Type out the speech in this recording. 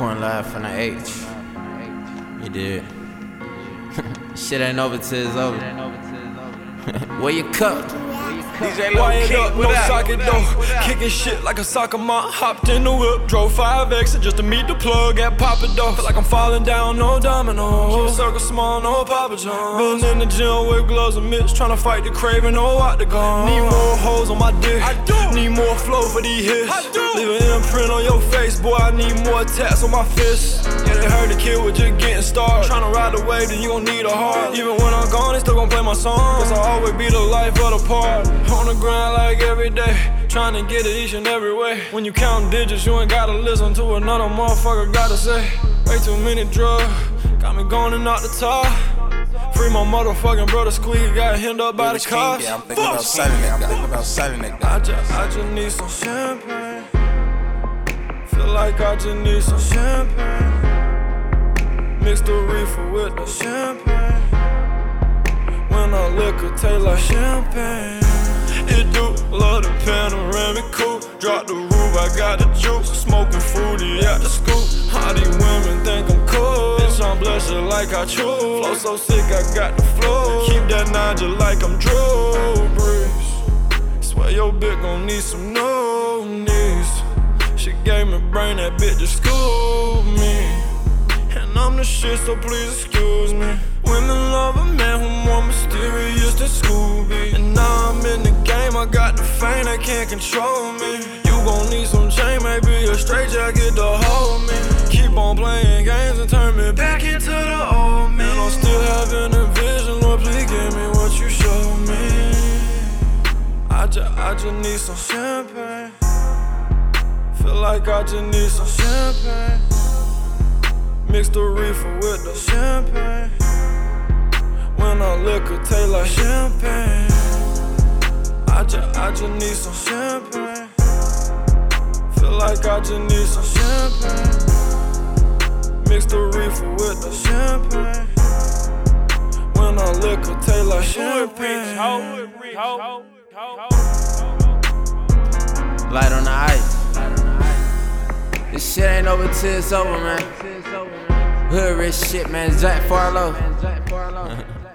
Reporting live from the H. You did. Shit ain't over till it's over. Where you cup? DJ Wired up, no socket though. Kicking shit like a soccer mom. Hopped in the whip, drove 5X just to meet the plug at Papa Dough. Feel like I'm falling down, no domino. Circle small, no Papa John. Been in the gym with gloves and mitts, trying to fight the craving, no octagon. Need more hoes on my dick. I do. More flow for these hits. Leave an imprint on your face, boy. I need more tats on my fists. Yeah, they heard the kid was just getting started. Trying to ride the wave, then you gon' need a heart. Even when I'm gone, they still gon' play my song. Cause I always be the life of the party. On the grind like every day. Trying to get it each and every way. When you count digits, you ain't gotta listen to another motherfucker gotta say. Way too many drugs. Got me going and out the top. Free my motherfucking brother Squeak, got hemmed up by the cops. Yeah, I'm thinking about selling it. I'm thinking about selling it. I just, I just need some champagne. Feel like I just need some champagne. Mix the reefer with the champagne. When I liquor taste like champagne. It do love the panoramic coupe. Drop the roof, I got the juice. Smoking fruity at the scoop. How these women think like I choose. Flow so sick, I got the flow. Keep that just like I'm Drew Brees. Swear your bitch gon' need some no knees. She gave me brain, that bitch just schooled me. And I'm the shit, so please excuse me. Women love a man who more mysterious than Scooby. And now I'm in the game, I got the fame, they can't control me. You gon' I just, I just need some champagne. Feel like I just need some champagne. Mix the reefer with the champagne. When I liquor taste like champagne. I just, I just need some champagne. Feel like I just need some champagne. Mix the reefer with the champagne. When I liquor taste like champagne. Light on the ice. This shit ain't over till it's over, man. Hood rich shit, man. Jack Farlow.